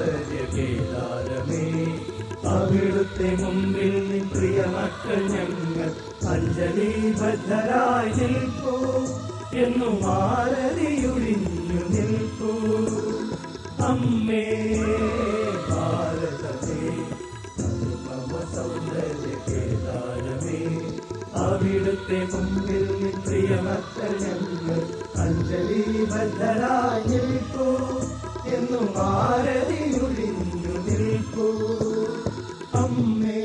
സൗന്ദര്യ കേദാരമേ അവിടുത്തെ മുമ്പിൽ പ്രിയ മക്കൾ ഞങ്ങൾ അഞ്ജലി ഭദ്രരായി നിൽക്കൂ എന്നു മാരതിയൊഴിഞ്ഞു നിൽക്കൂ അമ്മേ ഭാരതമേ അനുപമ സൗന്ദര്യ കേദാരമേ അവിടുത്തെ മുമ്പിൽ പ്രിയ മക്കൾ ഞങ്ങൾ അഞ്ജലി ഭദ്രരായി നിൽക്കൂ എന്നു മാരതിയൊഴിഞ്ഞു നിൽക്കൂ അമ്മേ.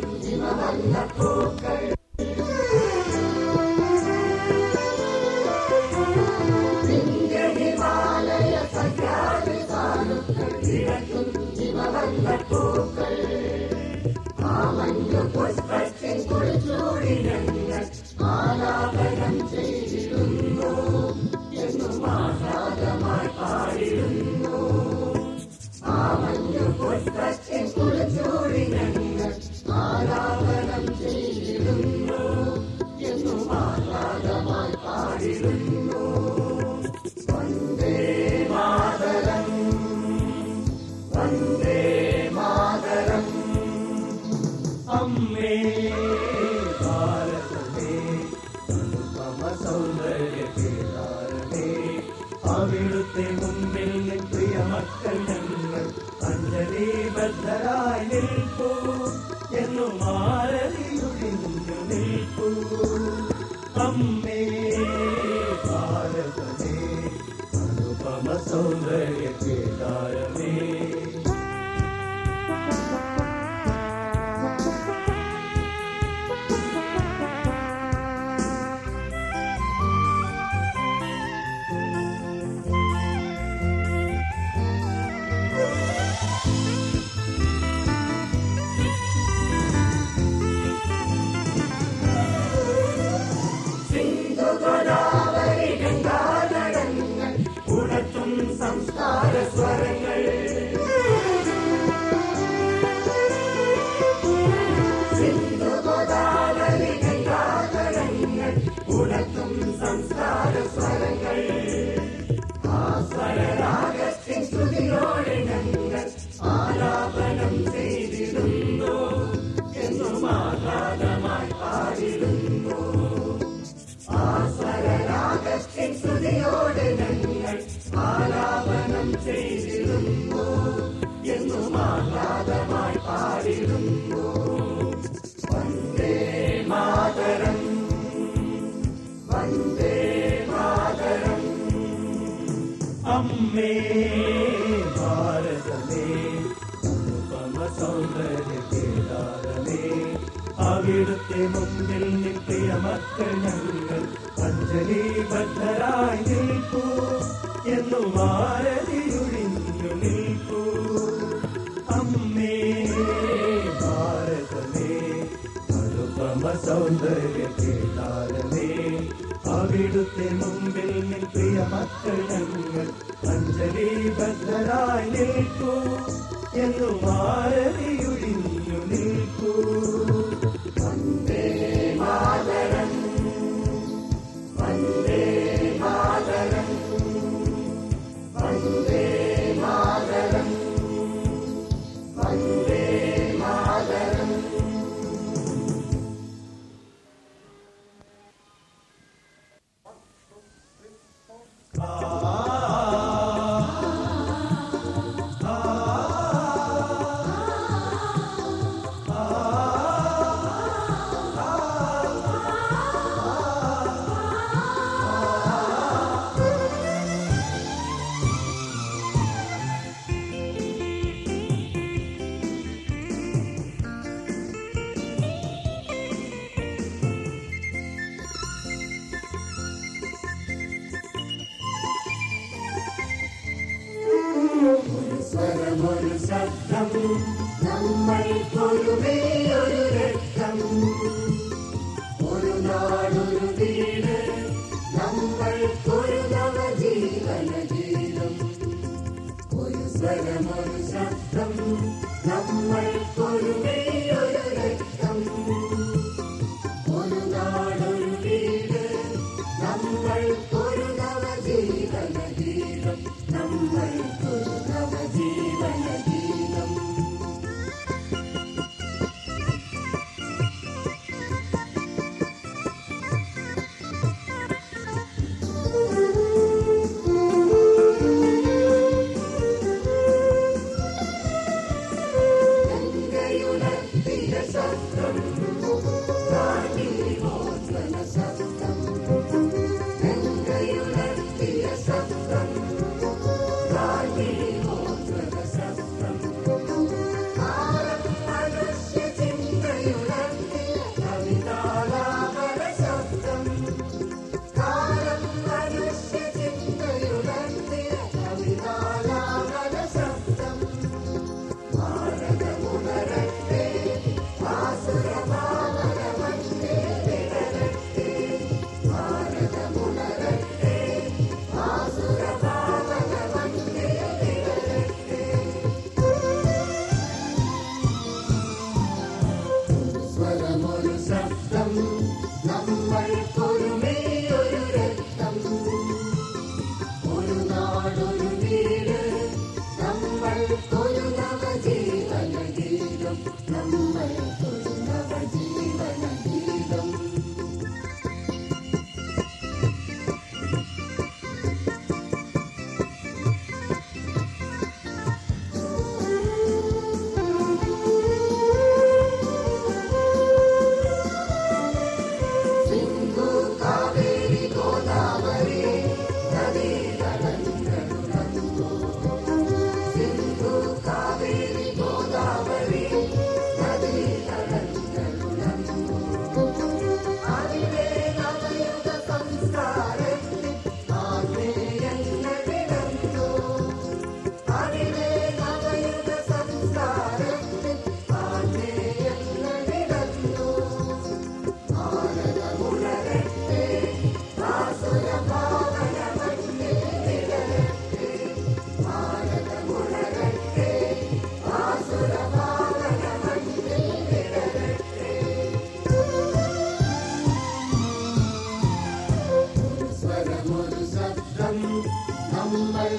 അമ്മേ അവിടുത്തെ മുമ്പിൽ പ്രിയ മക്കൾ ഞങ്ങൾ. അഞ്ജലിബദ്ധരായി നിൽക്കൂ എന്നു മാരതിയൊഴിഞ്ഞു നിൽക്കൂ അമ്മേ ഭാരതമേ അനുപമ സൗന്ദര്യ കേദാരമേ അമ്മേ ഭാരതമേ അനുപമ സൗന്ദര്യ കേദാരമേ അവിടുത്തെ മുമ്പിൽ നിത്യ മക്കൾ ഞങ്ങൾ അഞ്ജലിബദ്ധരായി നിൽക്കൂ എന്നു മാരതിയൊഴിഞ്ഞു നിൽക്കൂ അമ്മേ ഭാരതമേ അനുപമ സൗന്ദര്യ കേദാരമേ അവിടുത്തെ മുമ്പിൽ നിൻ പ്രിയ മക്കൾ ഞങ്ങൾ അഞ്ജലിബദ്ധരായി നിൽക്കൂ. എന്നു മാരതിയൊഴിഞ്ഞു നിൽക്കൂ. വന്ദേ சத்தம் நம்மை गुरुशब्दम् नम्बल्